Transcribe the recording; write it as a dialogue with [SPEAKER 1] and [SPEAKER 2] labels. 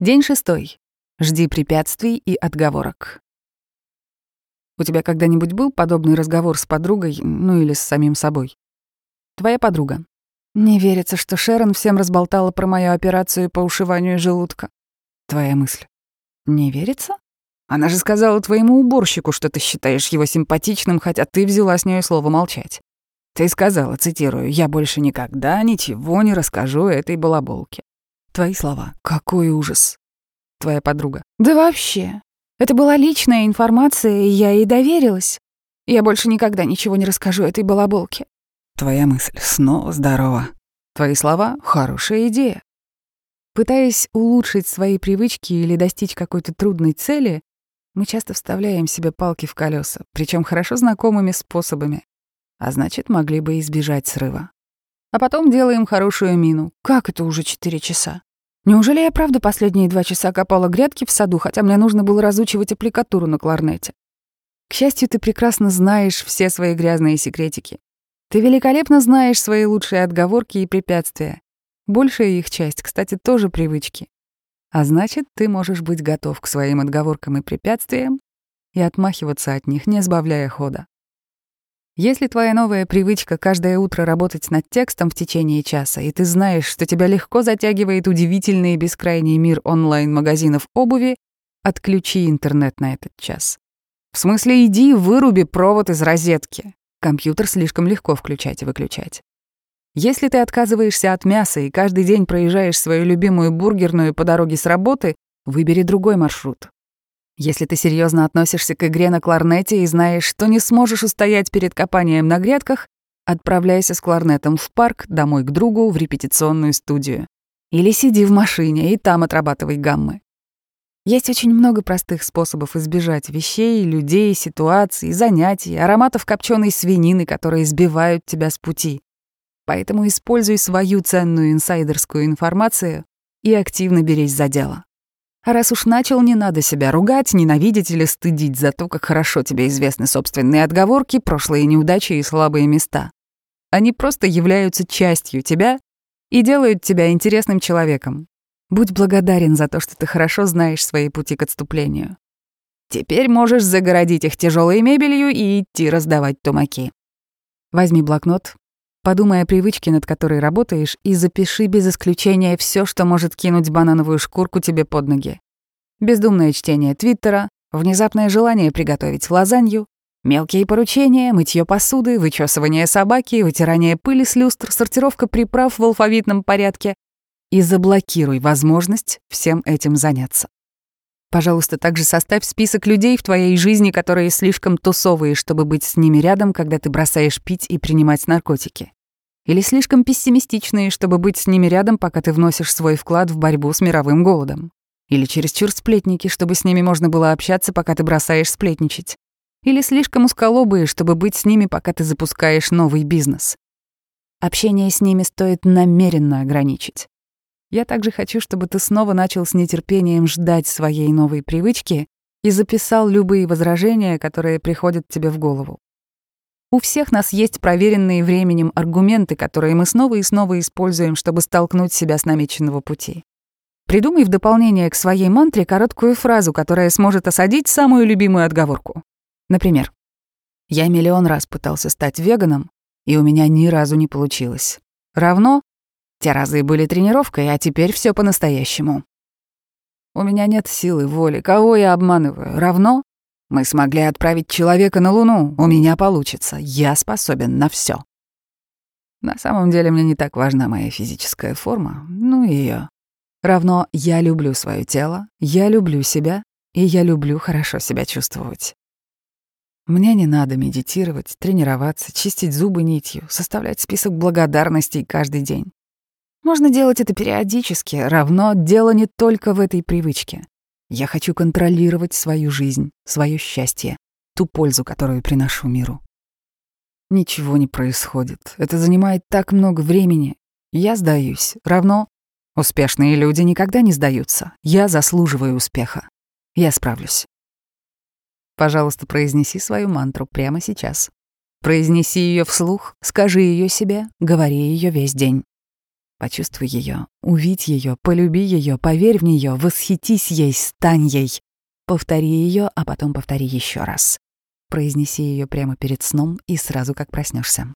[SPEAKER 1] День шестой. Жди препятствий и отговорок. У тебя когда-нибудь был подобный разговор с подругой, ну или с самим собой? Твоя подруга. Не верится, что Шерон всем разболтала про мою операцию по ушиванию желудка. Твоя мысль. Не верится? Она же сказала твоему уборщику, что ты считаешь его симпатичным, хотя ты взяла с нее слово молчать. Ты сказала, цитирую, «Я больше никогда ничего не расскажу этой балаболке». Твои слова. Какой ужас. Твоя подруга. Да вообще. Это была личная информация, и я ей доверилась. Я больше никогда ничего не расскажу этой балаболке. Твоя мысль. Снова здорово. Твои слова. Хорошая идея. Пытаясь улучшить свои привычки или достичь какой-то трудной цели, мы часто вставляем себе палки в колеса, причем хорошо знакомыми способами, а значит, могли бы избежать срыва. А потом делаем хорошую мину. Как это уже четыре часа? Неужели я правда последние два часа копала грядки в саду, хотя мне нужно было разучивать аппликатуру на кларнете? К счастью, ты прекрасно знаешь все свои грязные секретики. Ты великолепно знаешь свои лучшие отговорки и препятствия. Большая их часть, кстати, тоже привычки. А значит, ты можешь быть готов к своим отговоркам и препятствиям и отмахиваться от них, не сбавляя хода. Если твоя новая привычка каждое утро работать над текстом в течение часа, и ты знаешь, что тебя легко затягивает удивительный и бескрайний мир онлайн-магазинов обуви, отключи интернет на этот час. В смысле, иди выруби провод из розетки. Компьютер слишком легко включать и выключать. Если ты отказываешься от мяса и каждый день проезжаешь свою любимую бургерную по дороге с работы, выбери другой маршрут. Если ты серьезно относишься к игре на кларнете и знаешь, что не сможешь устоять перед копанием на грядках, отправляйся с кларнетом в парк, домой к другу, в репетиционную студию. Или сиди в машине и там отрабатывай гаммы. Есть очень много простых способов избежать вещей, людей, ситуаций, занятий, ароматов копченой свинины, которые сбивают тебя с пути. Поэтому используй свою ценную инсайдерскую информацию и активно берись за дело. А раз уж начал, не надо себя ругать, ненавидеть или стыдить за то, как хорошо тебе известны собственные отговорки, прошлые неудачи и слабые места. Они просто являются частью тебя и делают тебя интересным человеком. Будь благодарен за то, что ты хорошо знаешь свои пути к отступлению. Теперь можешь загородить их тяжелой мебелью и идти раздавать тумаки. Возьми блокнот, Подумай о привычке, над которой работаешь, и запиши без исключения все, что может кинуть банановую шкурку тебе под ноги. Бездумное чтение Твиттера, внезапное желание приготовить лазанью, мелкие поручения, мытье посуды, вычесывание собаки, вытирание пыли с люстр, сортировка приправ в алфавитном порядке. И заблокируй возможность всем этим заняться. Пожалуйста, также составь список людей в твоей жизни, которые слишком тусовые, чтобы быть с ними рядом, когда ты бросаешь пить и принимать наркотики. Или слишком пессимистичные, чтобы быть с ними рядом, пока ты вносишь свой вклад в борьбу с мировым голодом. Или чересчур сплетники, чтобы с ними можно было общаться, пока ты бросаешь сплетничать. Или слишком узколобые, чтобы быть с ними, пока ты запускаешь новый бизнес. Общение с ними стоит намеренно ограничить. Я также хочу, чтобы ты снова начал с нетерпением ждать своей новой привычки и записал любые возражения, которые приходят тебе в голову. У всех нас есть проверенные временем аргументы, которые мы снова и снова используем, чтобы столкнуть себя с намеченного пути. Придумай в дополнение к своей мантре короткую фразу, которая сможет осадить самую любимую отговорку. Например, «Я миллион раз пытался стать веганом, и у меня ни разу не получилось. Равно те разы были тренировкой, а теперь все по-настоящему. У меня нет силы воли. Кого я обманываю? Равно? Мы смогли отправить человека на Луну. У меня получится. Я способен на все. На самом деле мне не так важна моя физическая форма. Ну и ее. Равно я люблю свое тело, я люблю себя, и я люблю хорошо себя чувствовать. Мне не надо медитировать, тренироваться, чистить зубы нитью, составлять список благодарностей каждый день. Можно делать это периодически, равно дело не только в этой привычке. Я хочу контролировать свою жизнь, свое счастье, ту пользу, которую приношу миру. Ничего не происходит. Это занимает так много времени. Я сдаюсь. Равно успешные люди никогда не сдаются. Я заслуживаю успеха. Я справлюсь. Пожалуйста, произнеси свою мантру прямо сейчас. Произнеси ее вслух, скажи ее себе, говори ее весь день. Почувствуй ее, увидь ее, полюби ее, поверь в нее, восхитись ей, стань ей. Повтори ее, а потом повтори еще раз. Произнеси ее прямо перед сном и сразу как проснешься.